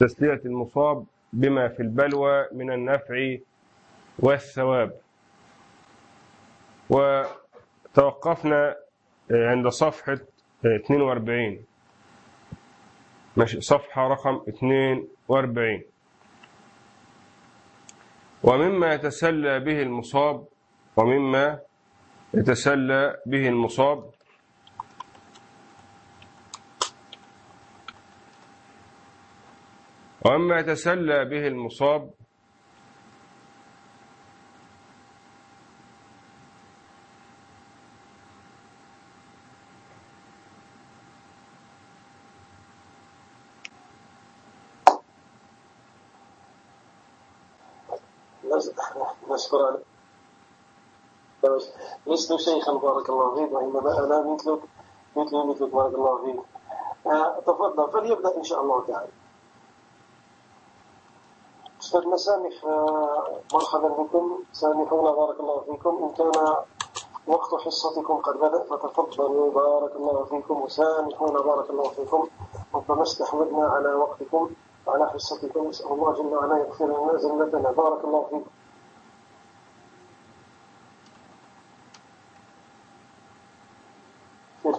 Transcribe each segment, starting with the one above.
تسلية المصاب بما في البلوى من النفع والثواب. وتوقفنا عند صفحة 42 ماشي صفحة رقم 42 ومما يتسلى به المصاب ومما يتسلى به المصاب وأما يتسلى به المصاب نشكر لست شيخا بارك الله فيك وإنما أنا مثلك مثلي مثلك بارك الله فيك. آه، تفضل فليبدأ إن شاء الله تعالى. أستاذ مسامح آه، مرحبا بكم. سامحونا بارك الله فيكم. إن كان وقت حصتكم قد بدأ فتفضلوا بارك الله فيكم. وسامحونا بارك الله فيكم. ربما استحوذنا على وقتكم وعلى حصتكم. نسأل الله جل وعلا يغفر لنا زلتنا بارك الله فيكم.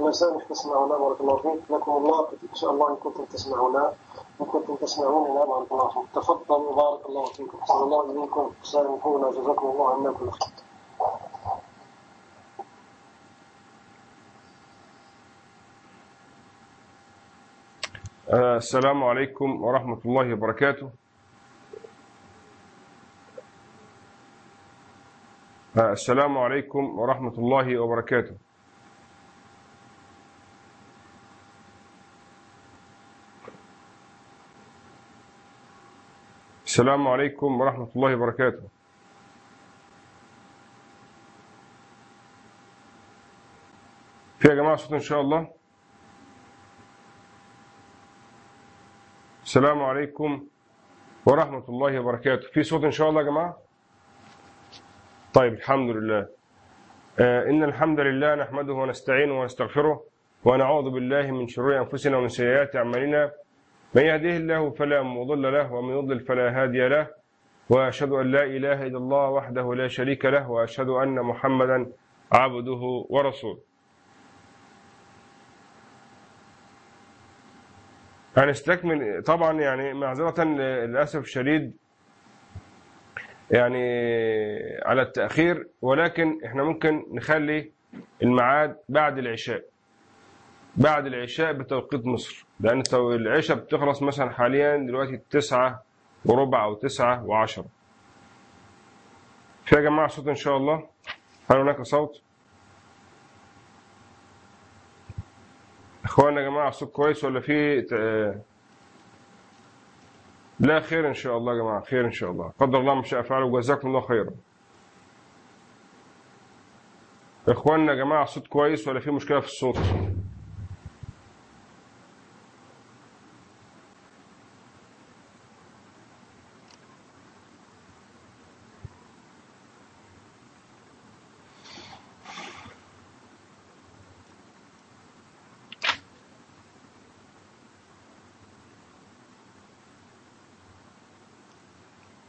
مسامح تسمعونا بارك الله فيك. لكم الله إن شاء الله إن كنتم تسمعونا. إن كنتم تسمعوننا بارك الله فيكم تفضلوا بارك الله فيكم أحسن الله إليكم. سامحونا جزاكم الله عنا كل خير. آه، السلام عليكم ورحمة الله وبركاته. آه، السلام عليكم ورحمة الله وبركاته. السلام عليكم ورحمة الله وبركاته. في يا جماعة صوت إن شاء الله. السلام عليكم ورحمة الله وبركاته. في صوت إن شاء الله يا جماعة؟ طيب الحمد لله. آه إن الحمد لله نحمده ونستعينه ونستغفره ونعوذ بالله من شرور أنفسنا ومن سيئات أعمالنا. من يهديه الله فلا مضل له ومن يضلل فلا هادي له وأشهد أن لا إله إلا الله وحده لا شريك له وأشهد أن محمدا عبده ورسوله. هنستكمل طبعا يعني معذرة للأسف الشديد يعني على التأخير ولكن إحنا ممكن نخلي الميعاد بعد العشاء. بعد العشاء بتوقيت مصر. لأن العشاء بتخلص مثلا حاليا دلوقتي تسعة وربع أو تسعة وعشرة. في يا جماعة صوت إن شاء الله؟ هل هناك صوت؟ إخوانا يا جماعة الصوت كويس ولا في لا خير إن شاء الله يا جماعة خير إن شاء الله. قدر الله ما شاء فعل وجزاكم الله خيرا. إخواننا يا جماعة الصوت كويس ولا في مشكلة في الصوت؟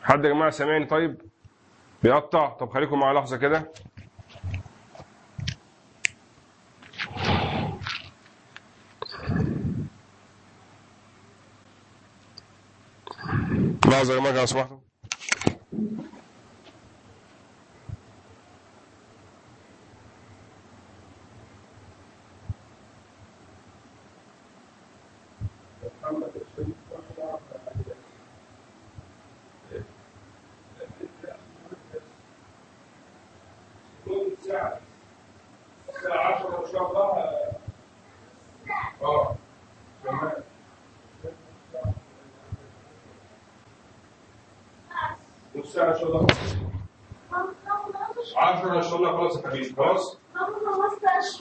حد يا جماعة سامعني طيب؟ بيقطع. طب خليكم معايا لحظة كده. لحظة يا جماعة لو سمحتوا نص ساعة إن شاء الله 10 إن شاء الله خلاص يا حبيبي خلاص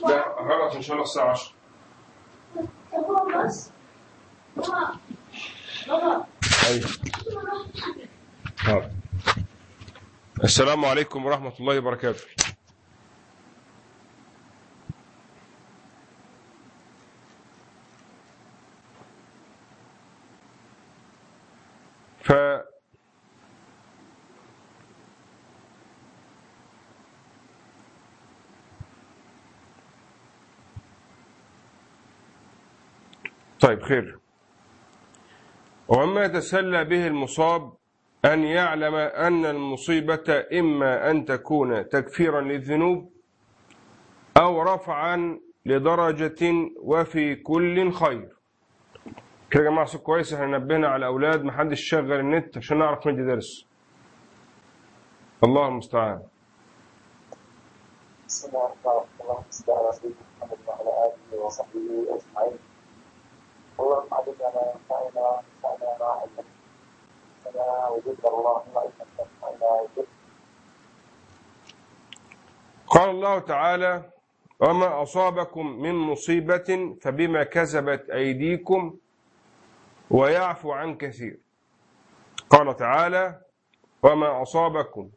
لا غلط إن شاء الله الساعة 10 أيوه حاضر. السلام عليكم ورحمة الله وبركاته طيب خير. ومما يتسلى به المصاب أن يعلم أن المصيبة إما أن تكون تكفيرا للذنوب أو رفعا لدرجة وفي كل خير. كده يا جماعة صوت كويس. إحنا نبهنا على الأولاد محدش شغل النت عشان نعرف ندي درس. الله المستعان. بسم الله الرحمن الرحيم. صل على سيدنا محمد وعلى آله وصحبه أجمعين. اللهم علمنا ما قال الله تعالى وما أصابكم من مصيبة فبما كسبت أيديكم ويعفو عن كثير. قال تعالى وما أصابكم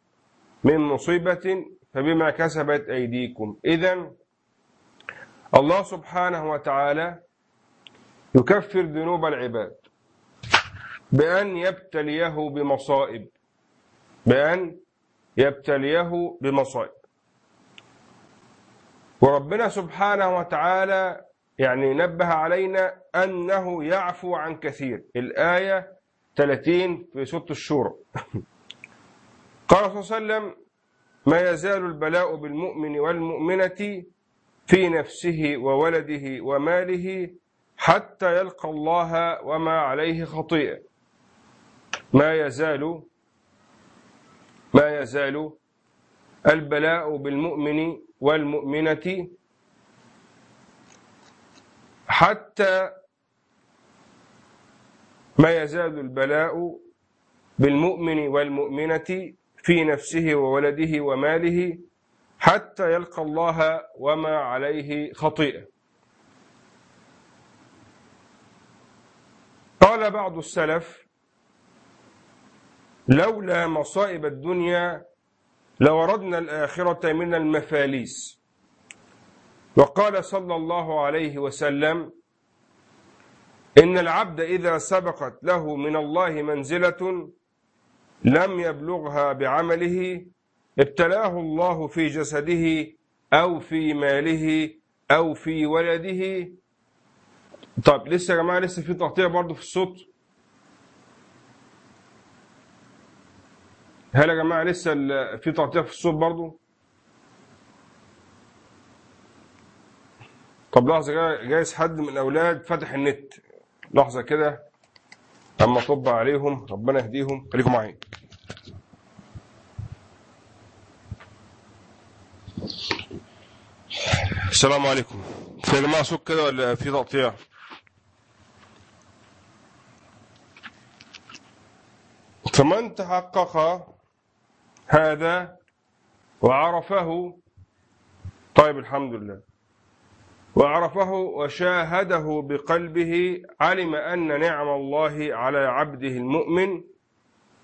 من مصيبة فبما كسبت أيديكم. إذا الله سبحانه وتعالى يكفر ذنوب العباد. بأن يبتليه بمصائب. بأن يبتليه بمصائب. وربنا سبحانه وتعالى يعني نبه علينا أنه يعفو عن كثير. الآية 30 في سورة الشورى. قال صلى الله عليه وسلم ما يزال البلاء بالمؤمن والمؤمنة في نفسه وولده وماله حتى يلقى الله وما عليه خطيئة. ما يزال ما يزال البلاء بالمؤمن والمؤمنة حتى ما يزال البلاء بالمؤمن والمؤمنة في نفسه وولده وماله حتى يلقى الله وما عليه خطيئة. قال بعض السلف لولا مصائب الدنيا لوردنا الآخرة من المفاليس. وقال صلى الله عليه وسلم إن العبد إذا سبقت له من الله منزلة لم يبلغها بعمله ابتلاه الله في جسده أو في ماله أو في ولده طب لسه يا جماعة لسه في تقطيع برضه في الصوت؟ هل يا جماعة لسه في تقطيع في الصوت برضه؟ طب لحظة كده جايز حد من الأولاد فتح النت. لحظة كده. أما طب عليهم ربنا يهديهم. خليكم معايا. السلام عليكم. في يا جماعة صوت كده ولا في تقطيع؟ فمن تحقق هذا وعرفه طيب الحمد لله. وعرفه وشاهده بقلبه علم أن نعم الله على عبده المؤمن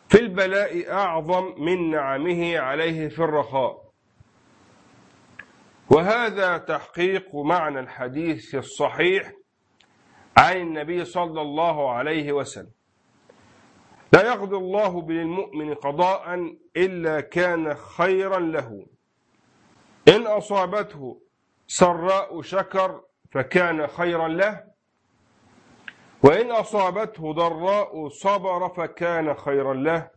في البلاء أعظم من نعمه عليه في الرخاء. وهذا تحقيق معنى الحديث الصحيح عن النبي صلى الله عليه وسلم. لا يقضي الله بالمؤمن قضاء إلا كان خيرا له. إن أصابته سراء شكر فكان خيرا له. وإن أصابته ضراء صبر فكان خيرا له.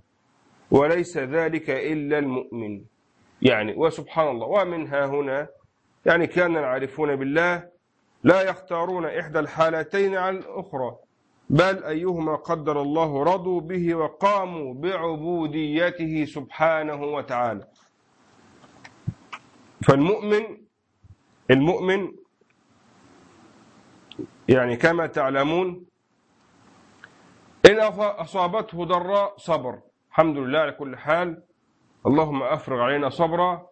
وليس ذلك إلا المؤمن. يعني وسبحان الله. ومنها هنا يعني كان العارفون بالله لا يختارون إحدى الحالتين على الأخرى. بل أيهما قدر الله رضوا به وقاموا بعبوديته سبحانه وتعالى. فالمؤمن المؤمن يعني كما تعلمون إن أصابته ضراء صبر. الحمد لله على كل حال. اللهم أفرغ علينا صبرا.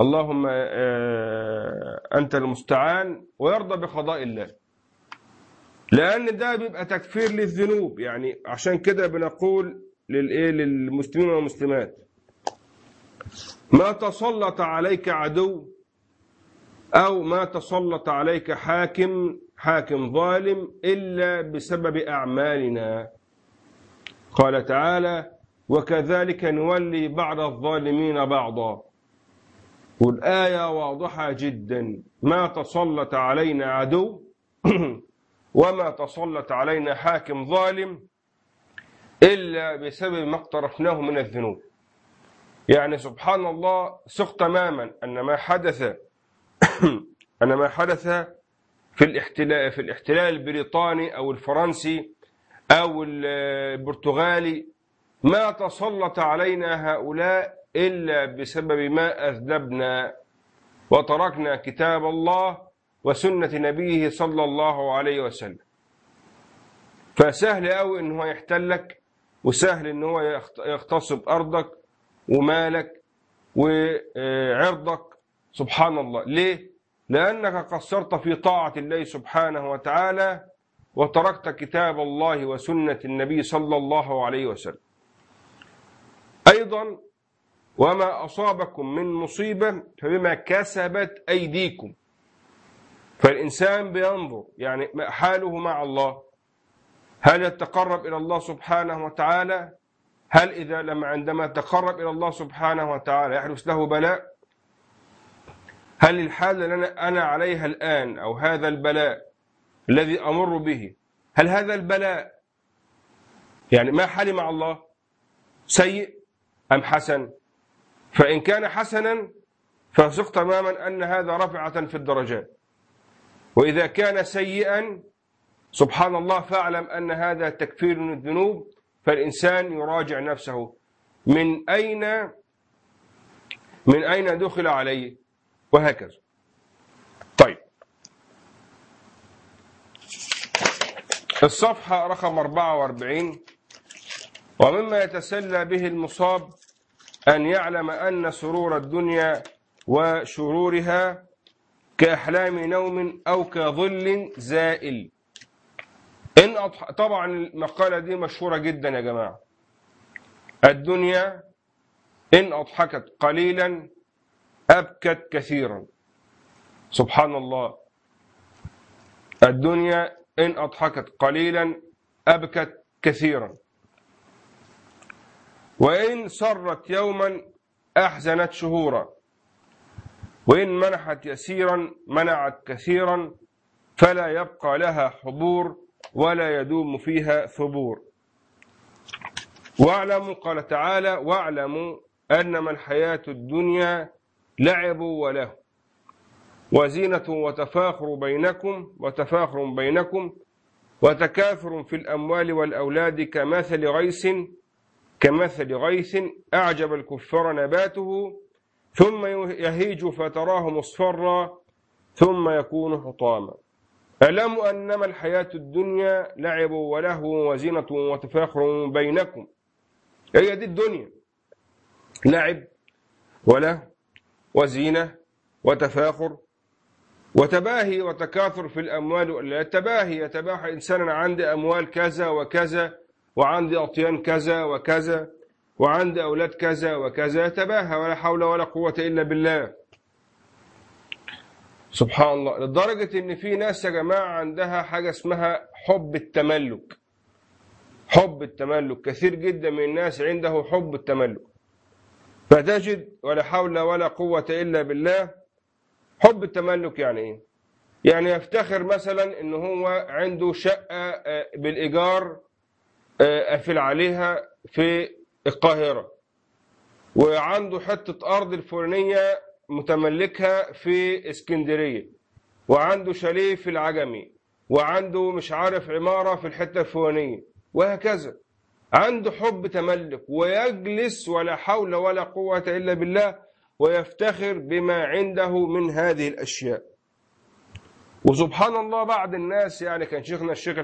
اللهم آه، أنت المستعان. ويرضى بقضاء الله. لأن ده بيبقى تكفير للذنوب. يعني عشان كده بنقول للإيه للمسلمين والمسلمات ما تسلط عليك عدو أو ما تسلط عليك حاكم حاكم ظالم إلا بسبب أعمالنا. قال تعالى وكذلك نولي بعض الظالمين بعضا. والآية واضحة جدا. ما تسلط علينا عدو وما تسلط علينا حاكم ظالم إلا بسبب ما اقترفناه من الذنوب. يعني سبحان الله ثق تماما أن ما حدث أن ما حدث في الاحتلال في الاحتلال البريطاني أو الفرنسي أو البرتغالي ما تسلط علينا هؤلاء إلا بسبب ما أذنبنا وتركنا كتاب الله وسنة نبيه صلى الله عليه وسلم. فسهل قوي إن هو يحتلك وسهل إن هو يغتصب أرضك ومالك وعرضك. سبحان الله. ليه؟ لأنك قصرت في طاعة الله سبحانه وتعالى وتركت كتاب الله وسنة النبي صلى الله عليه وسلم. أيضا وما أصابكم من مصيبة فبما كسبت أيديكم. فالإنسان بينظر يعني حاله مع الله. هل يتقرب إلى الله سبحانه وتعالى؟ هل إذا لما عندما تقرب إلى الله سبحانه وتعالى يحدث له بلاء؟ هل الحال التي أنا عليها الآن أو هذا البلاء الذي أمر به هل هذا البلاء يعني ما حالي مع الله؟ سيء أم حسن؟ فإن كان حسنا فثق تماما أن هذا رفعة في الدرجات. وإذا كان سيئا سبحان الله فاعلم أن هذا تكفير من الذنوب فالإنسان يراجع نفسه. من أين من أين دخل عليه؟ وهكذا. طيب. الصفحة رقم 44 ومما يتسلى به المصاب أن يعلم أن سرور الدنيا وشرورها كأحلام نوم أو كظل زائل. إن أضح... طبعا المقالة دي مشهورة جدا يا جماعة. الدنيا إن أضحكت قليلا أبكت كثيرا. سبحان الله. الدنيا إن أضحكت قليلا أبكت كثيرا. وإن سرت يوما أحزنت شهورا. وإن منحت يسيرا منعت كثيرا فلا يبقى لها حضور ولا يدوم فيها ثبور. واعلموا قال تعالى واعلموا أنما الحياة الدنيا لعب وله. وزينة وتفاخر بينكم وتفاخر بينكم وتكاثر في الأموال والأولاد كمثل غيث كمثل غيث أعجب الكفار نباته ثم يهيج فتراه مصفرا ثم يكون حطاما. اعلموا أنما الحياة الدنيا لعب ولهو وزينة وتفاخر بينكم؟ هي دي الدنيا. لعب وله وزينة وتفاخر وتباهي وتكاثر في الأموال. التباهي يتباهى إنسان عندي أموال كذا وكذا وعندي أطيان كذا وكذا. وعندي أولاد كذا وكذا يتباهى ولا حول ولا قوة إلا بالله. سبحان الله. لدرجة إن في ناس يا جماعة عندها حاجة اسمها حب التملك. حب التملك. كثير جدا من الناس عنده حب التملك. فتجد ولا حول ولا قوة إلا بالله. حب التملك يعني إيه؟ يعني يفتخر مثلا إن هو عنده شقة بالإيجار قافل عليها في القاهرة وعنده حتة أرض الفلانية متملكها في اسكندرية وعنده شاليه في العجمي وعنده مش عارف عمارة في الحتة الفلانية وهكذا. عنده حب تملك ويجلس ولا حول ولا قوة إلا بالله ويفتخر بما عنده من هذه الأشياء. وسبحان الله بعض الناس يعني كان شيخنا الشيخ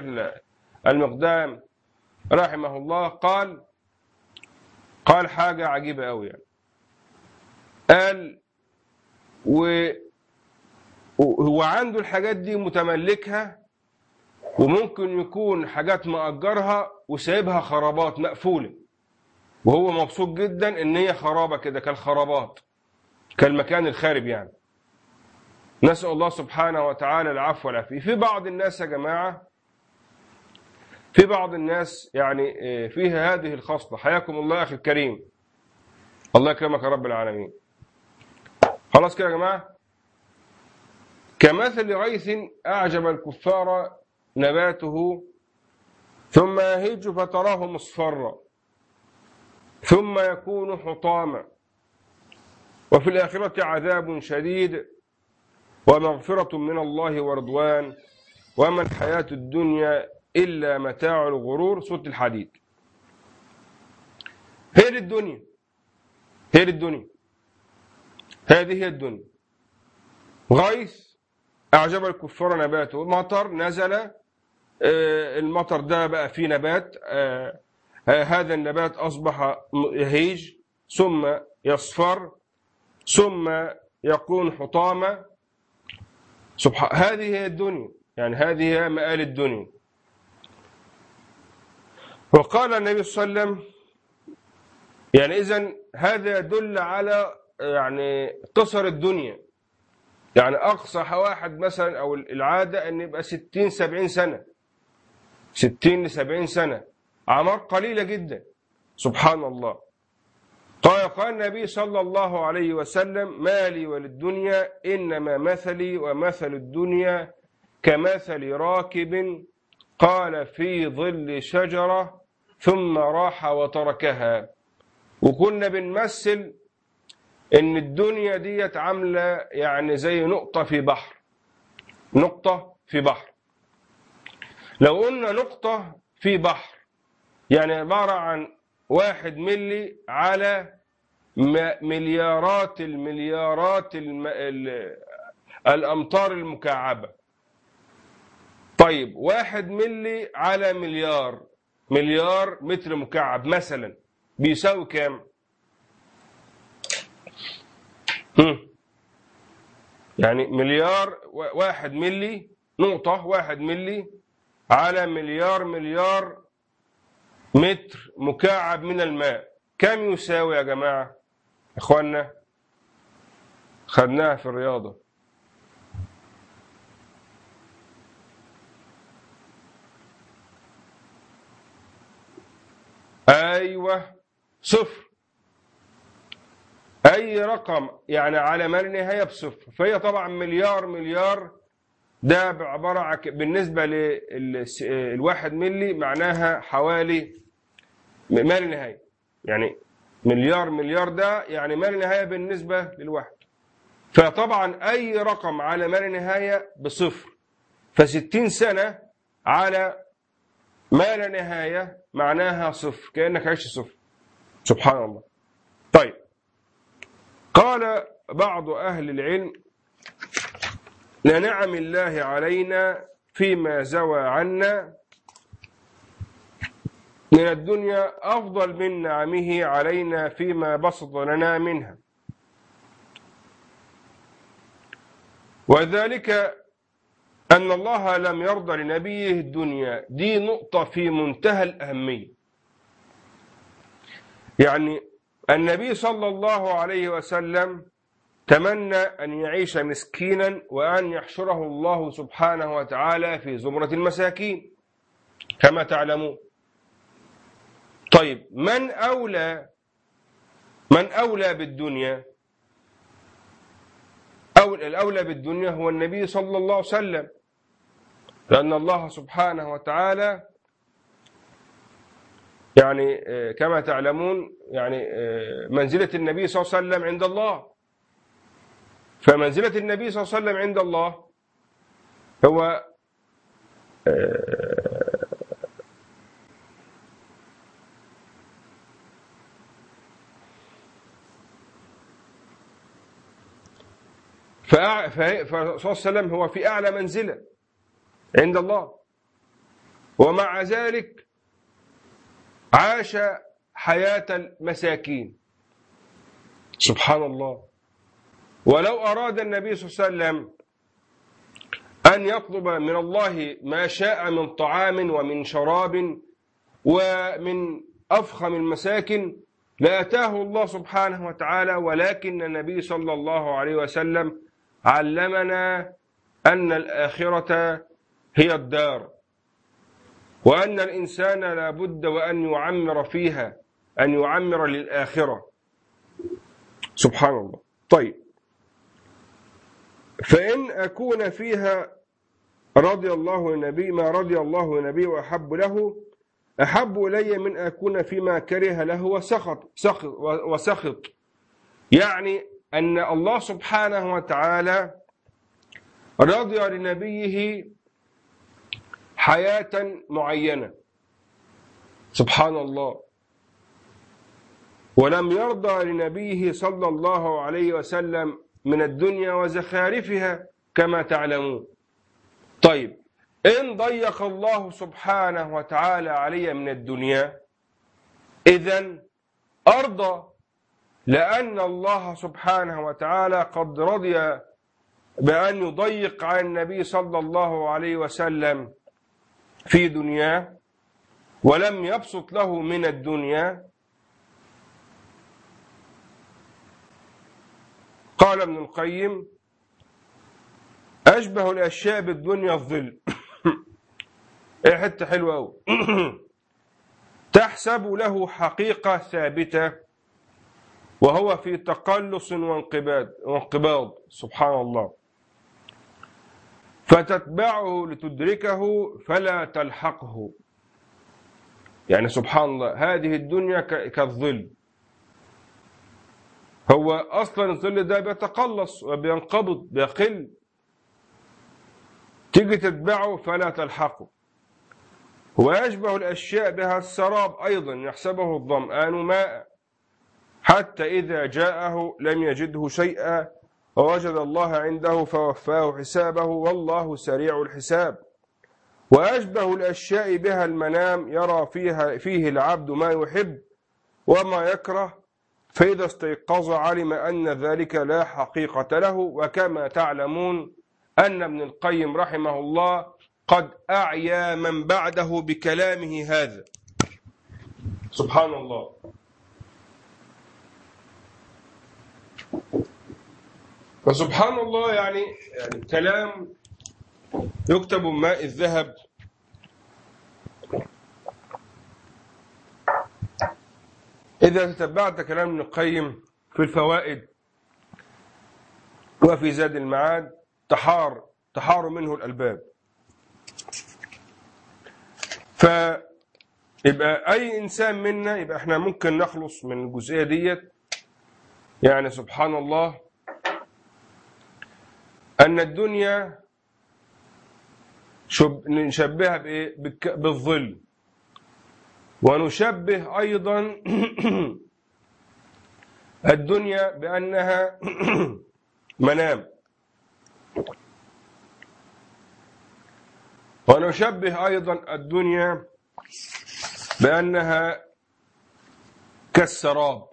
المقدام رحمه الله قال قال حاجة عجيبة أوي يعني. قال و هو عنده الحاجات دي متملكها وممكن يكون حاجات مأجرها وسايبها خرابات مقفولة. وهو مبسوط جدا إن هي خرابة كده كالخرابات كالمكان الخارب يعني. نسأل الله سبحانه وتعالى العفو والعافية. في بعض الناس يا جماعة في بعض الناس يعني فيها هذه الخصلة حياكم الله أخي الكريم. الله يكرمك يا رب العالمين. خلاص كده يا جماعة. كمثل غيث أعجب الكفار نباته ثم يهج فتراه مصفرا ثم يكون حطاما. وفي الآخرة عذاب شديد ومغفرة من الله ورضوان. وما الحياة الدنيا إلا متاع الغرور صوت الحديد. هي دي الدنيا. هي دي الدنيا. هذه هي الدنيا. غيث أعجب الكفار نباته. مطر نزل آه، المطر ده بقى فيه نبات آه، آه، هذا النبات أصبح يهيج ثم يصفر ثم يكون سبحان هذه هي الدنيا. يعني هذه هي مآل الدنيا. وقال النبي صلى الله عليه وسلم يعني إذا هذا يدل على يعني قصر الدنيا. يعني أقصى واحد مثلا أو العادة أن يبقى 60 70 سنة. 60 ل 70 سنة. أعمار قليلة جدا. سبحان الله. قال قال النبي صلى الله عليه وسلم ما لي وللدنيا إنما مثلي ومثل الدنيا كمثل راكب قال في ظل شجرة ثم راح وتركها. وكنا بنمثل إن الدنيا ديت عاملة يعني زي نقطة في بحر. نقطة في بحر. لو قلنا نقطة في بحر يعني عبارة عن واحد ملي على مليارات المليارات الم... ال... الأمتار المكعبة. طيب واحد ملي على مليار مليار متر مكعب مثلا بيساوي كام. يعني مليار واحد ملي نقطة واحد ملي على مليار مليار متر مكعب من الماء. كم يساوي يا جماعة؟ اخوانا خدناها في الرياضة. أيوه صفر. أي رقم؟ يعني على ما لا نهايه بصفر. فهي طبعا مليار مليار. ده عبارة عن بالنسبة للواحد ملي معناها حوالي ما لا نهايه يعني مليار مليار ده يعني ما لا نهايه بالنسبة للواحد. فطبعا أي رقم على ما لا نهايه بصفر. فستين سنة على ما لا نهاية معناها صفر كأنك عشت صفر. سبحان الله. طيب. قال بعض أهل العلم لنعم الله علينا فيما زوى عنا من الدنيا أفضل من نعمه علينا فيما بسط لنا منها. وذلك أن الله لم يرضى لنبيه الدنيا. دي نقطة في منتهى الأهمية. يعني النبي صلى الله عليه وسلم تمنى أن يعيش مسكينا وأن يحشره الله سبحانه وتعالى في زمرة المساكين كما تعلمون. طيب من أولى من أولى بالدنيا؟ أو الأولى بالدنيا هو النبي صلى الله عليه وسلم. لأن الله سبحانه وتعالى يعني آه، كما تعلمون يعني آه، منزلة النبي صلى الله عليه وسلم عند الله. فمنزلة النبي صلى الله عليه وسلم عند الله هو آه، فأع- فهي- فالرسول صلى الله عليه وسلم هو في أعلى منزلة. عند الله. ومع ذلك عاش حياة المساكين. سبحان الله. ولو أراد النبي صلى الله عليه وسلم أن يطلب من الله ما شاء من طعام ومن شراب ومن أفخم المساكن لأتاه الله سبحانه وتعالى ولكن النبي صلى الله عليه وسلم علمنا أن الآخرة هي الدار. وأن الإنسان لا بد وأن يعمر فيها أن يعمر للآخرة. سبحان الله. طيب. فإن أكون فيها رضي الله النبي ما رضي الله النبي وأحب له أحب إلي من أكون فيما كره له وسخط سخط وسخط. يعني أن الله سبحانه وتعالى رضي لنبيه حياة معينة. سبحان الله ولم يرضى لنبيه صلى الله عليه وسلم من الدنيا وزخارفها كما تعلمون. طيب إن ضيق الله سبحانه وتعالى علي من الدنيا إذا أرضى لأن الله سبحانه وتعالى قد رضي بأن يضيق على النبي صلى الله عليه وسلم في دنياه ولم يبسط له من الدنيا. قال ابن القيم أشبه الأشياء بالدنيا الظل. إيه حتة حلوة أوي. تحسب له حقيقة ثابتة وهو في تقلص وانقباض. وانقباض. سبحان الله. فتتبعه لتدركه فلا تلحقه. يعني سبحان الله هذه الدنيا كالظل. هو أصلا الظل ده بيتقلص وبينقبض بيقل. تيجي تتبعه فلا تلحقه. ويشبه الأشياء بها السراب أيضا يحسبه الظمآن ماء. حتى إذا جاءه لم يجده شيئا. ووجد الله عنده فوفاه حسابه والله سريع الحساب. وأشبه الأشياء بها المنام يرى فيها فيه العبد ما يحب وما يكره فإذا استيقظ علم أن ذلك لا حقيقة له. وكما تعلمون أن ابن القيم رحمه الله قد أعيا من بعده بكلامه هذا. سبحان الله. فسبحان الله يعني يعني كلام يكتب ماء الذهب. إذا تتبعت كلام ابن القيم في الفوائد وفي زاد المعاد تحار تحار منه الألباب. فيبقى أي إنسان منا يبقى إحنا ممكن نخلص من الجزئية ديت. يعني سبحان الله أن الدنيا شب... نشبهها. بالظل. ونشبه أيضا الدنيا بأنها منام. ونشبه أيضا الدنيا بأنها كالسراب.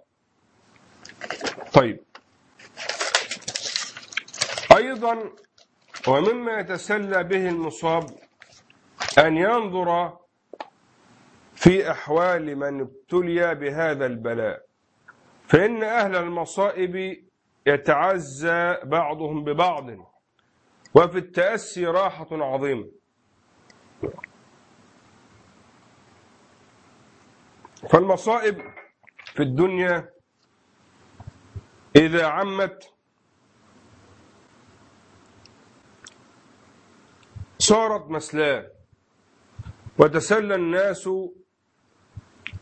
طيب. أيضا ومما يتسلى به المصاب أن ينظر في أحوال من ابتلي بهذا البلاء فإن أهل المصائب يتعزى بعضهم ببعض وفي التأسي راحة عظيمة. فالمصائب في الدنيا إذا عمت صارت مسلاه وتسلى الناس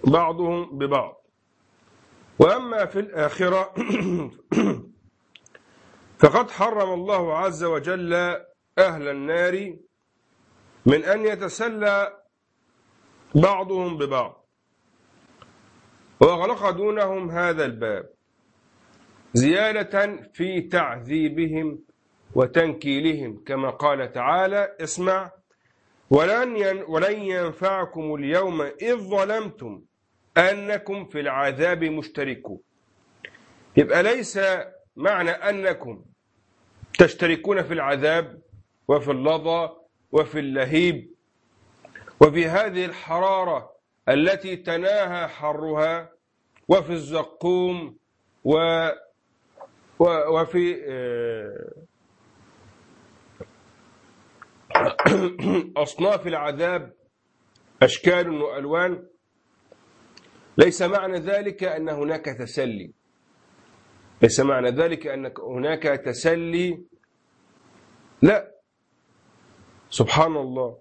بعضهم ببعض. وأما في الآخرة فقد حرم الله عز وجل أهل النار من أن يتسلى بعضهم ببعض. واغلق دونهم هذا الباب زيادة في تعذيبهم وتنكيلهم كما قال تعالى اسمع ولن ولن ينفعكم اليوم إذ ظلمتم أنكم في العذاب مشتركون. يبقى ليس معنى أنكم تشتركون في العذاب وفي اللظى وفي اللهيب وفي هذه الحرارة التي تناهى حرها وفي الزقوم و وفي أصناف العذاب أشكال وألوان. ليس معنى ذلك أن هناك تسلي. ليس معنى ذلك أن هناك تسلي. لا. سبحان الله.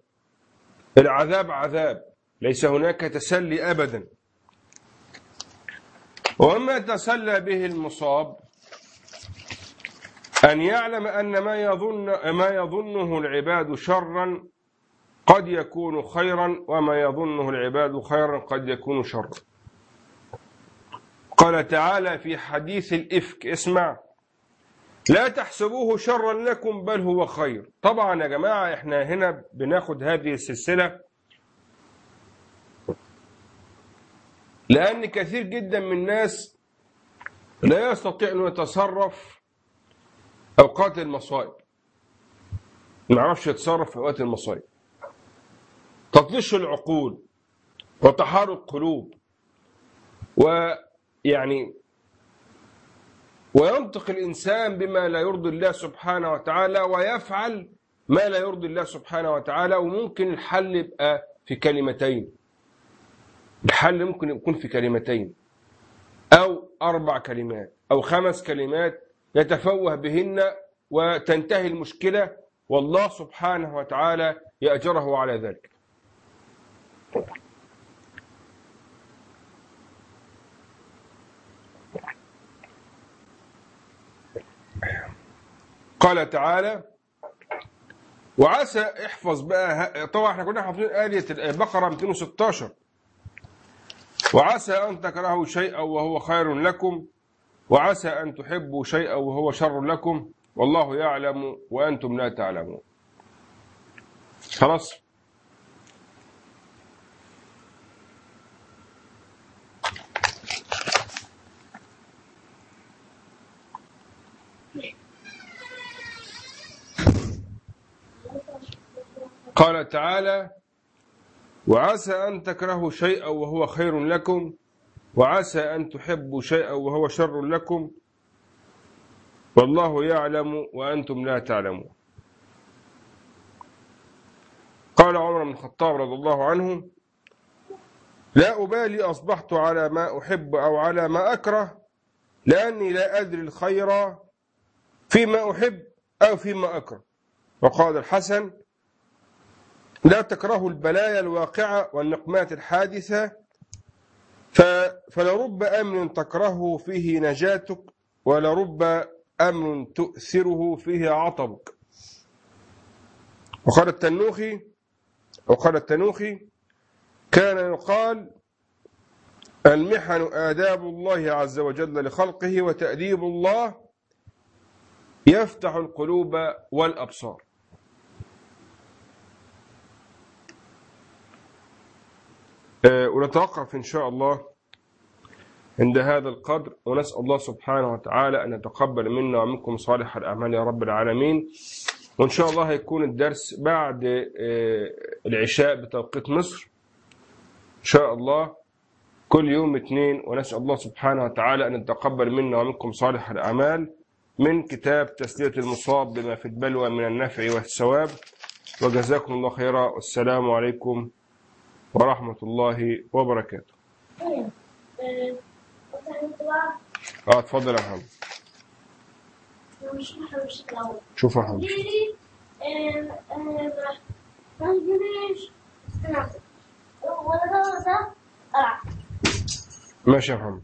العذاب عذاب. ليس هناك تسلي أبدا. وما تسلى به المصاب أن يعلم أن ما يظن ما يظنه العباد شرا قد يكون خيرا وما يظنه العباد خيرا قد يكون شرا. قال تعالى في حديث الإفك اسمع. لا تحسبوه شرا لكم بل هو خير. طبعا يا جماعة إحنا هنا بناخد هذه السلسلة لأن كثير جدا من الناس لا يستطيع أن يتصرف أوقات المصائب. ما يعرفش يتصرف في أوقات المصائب. تطيش العقول وتحار القلوب ويعني وينطق الإنسان بما لا يرضي الله سبحانه وتعالى ويفعل ما لا يرضي الله سبحانه وتعالى وممكن الحل يبقى في كلمتين. الحل ممكن يكون في كلمتين أو أربع كلمات أو خمس كلمات يتفوه بهن وتنتهي المشكلة والله سبحانه وتعالى يأجره على ذلك. قال تعالى وعسى احفظ بقى طبعا إحنا كنا حافظين آية البقرة 216 وعسى أن تكرهوا شيئا وهو خير لكم وعسى أن تحبوا شيئا وهو شر لكم والله يعلم وأنتم لا تعلمون. خلاص؟ قال تعالى وعسى أن تكرهوا شيئا وهو خير لكم وعسى أن تحبوا شيئا وهو شر لكم والله يعلم وأنتم لا تعلمون. قال عمر بن الخطاب رضي الله عنه لا أبالي أصبحت على ما أحب أو على ما أكره لأني لا أدري الخير فيما أحب أو فيما أكره. وقال الحسن لا تكرهوا البلايا الواقعة والنقمات الحادثة فلرب أمر تكرهه فيه نجاتك ولرب أمر تؤثره فيه عطبك. وقال التنوخي وقال التنوخي كان يقال المحن آداب الله عز وجل لخلقه وتأديب الله يفتح القلوب والأبصار. ونتوقف إن شاء الله عند هذا القدر ونسأل الله سبحانه وتعالى أن يتقبل منا ومنكم صالح الأعمال يا رب العالمين. وإن شاء الله هيكون الدرس بعد العشاء بتوقيت مصر. إن شاء الله كل يوم اثنين ونسأل الله سبحانه وتعالى أن يتقبل منا ومنكم صالح الأعمال من كتاب تسلية المصاب بما في البلوى من النفع والثواب. وجزاكم الله خيرا والسلام عليكم ورحمة الله وبركاته. آه اتفضل يا محمد. شوف يا محمد. ماشي يا محمد.